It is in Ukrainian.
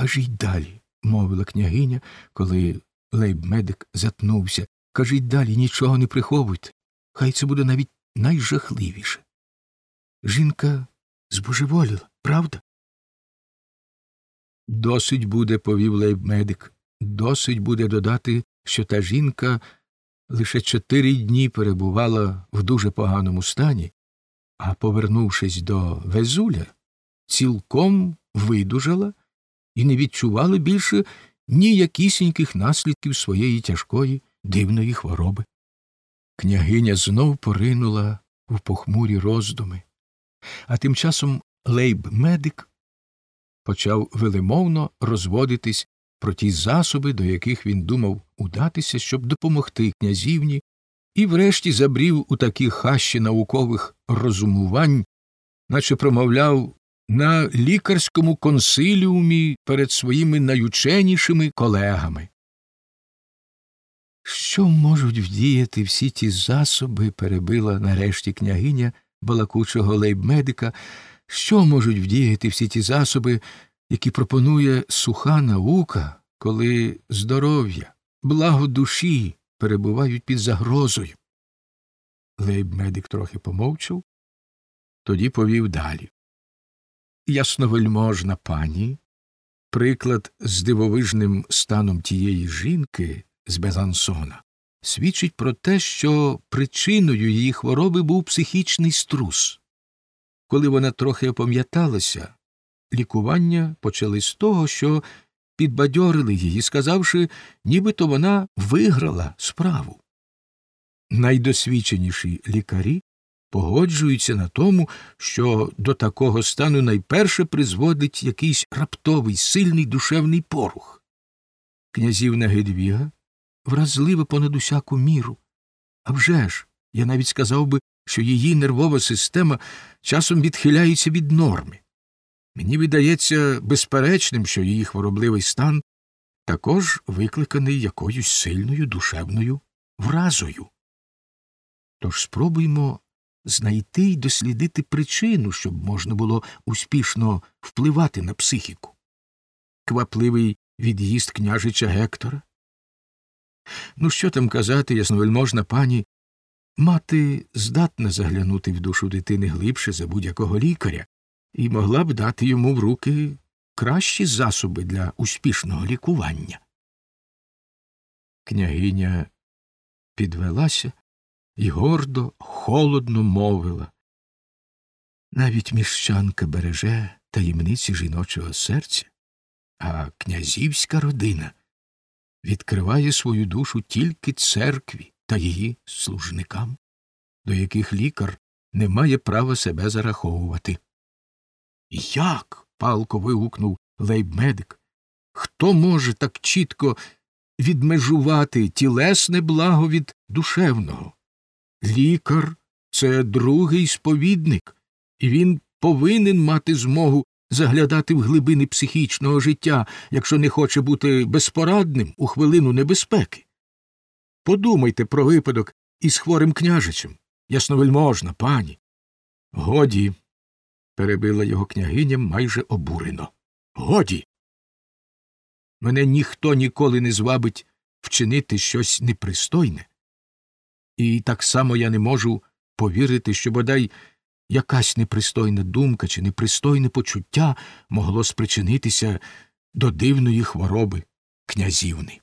Кажіть далі, мовила княгиня, коли лейб-медик затнувся. Кажіть далі, нічого не приховуйте. Хай це буде навіть найжахливіше. Жінка збожеволіла, правда? Досить буде, повів лейб-медик. Досить буде додати, що та жінка лише чотири дні перебувала в дуже поганому стані, а, повернувшись до Везуля, цілком видужала і не відчувала більше ніякісіньких наслідків своєї тяжкої дивної хвороби. Княгиня знов поринула в похмурі роздуми, а тим часом лейб-медик почав велимовно розводитись про ті засоби, до яких він думав удатися, щоб допомогти князівні, і врешті забрів у такі хащі наукових розумувань, наче промовляв на лікарському консиліумі перед своїми найученішими колегами. Що можуть вдіяти всі ті засоби, перебила нарешті княгиня балакучого лейбмедика, що можуть вдіяти всі ті засоби, які пропонує суха наука, коли здоров'я, благо душі перебувають під загрозою? Лейбмедик трохи помовчав, тоді повів далі. Ясновельможна пані, приклад з дивовижним станом тієї жінки з Безансона, свідчить про те, що причиною її хвороби був психічний струс. Коли вона трохи опам'яталася, лікування почали з того, що підбадьорили її, сказавши, нібито вона виграла справу. Найдосвідченіші лікарі погоджуються на тому, що до такого стану найперше призводить якийсь раптовий сильний душевний порух. Князівна Гедвіга вразлива понад усяку міру. А вже ж, я навіть сказав би, що її нервова система часом відхиляється від норми. Мені видається безперечним, що її хворобливий стан також викликаний якоюсь сильною душевною вразою. Тож спробуймо знайти й дослідити причину, щоб можна було успішно впливати на психіку. Квапливий від'їзд княжича Гектора. Ну, що там казати, ясновельможна пані, мати здатна заглянути в душу дитини глибше за будь-якого лікаря і могла б дати йому в руки кращі засоби для успішного лікування. Княгиня підвелася і гордо, холодно мовила. Навіть міщанка береже таємниці жіночого серця, а князівська родина відкриває свою душу тільки церкві та її служникам, до яких лікар не має права себе зараховувати. Як? палко вигукнув лейбмедик. Хто може так чітко відмежувати тілесне благо від душевного? Лікар це другий сповідник, і він повинен мати змогу заглядати в глибини психічного життя, якщо не хоче бути безпорадним у хвилину небезпеки. Подумайте про випадок із хворим княжичем. Ясновельможна, пані. Годі. перебила його княгиня майже обурено. Годі. Мене ніхто ніколи не звабить вчинити щось непристойне. І так само я не можу повірити, що бодай якась непристойна думка чи непристойне почуття могло спричинитися до дивної хвороби князівни.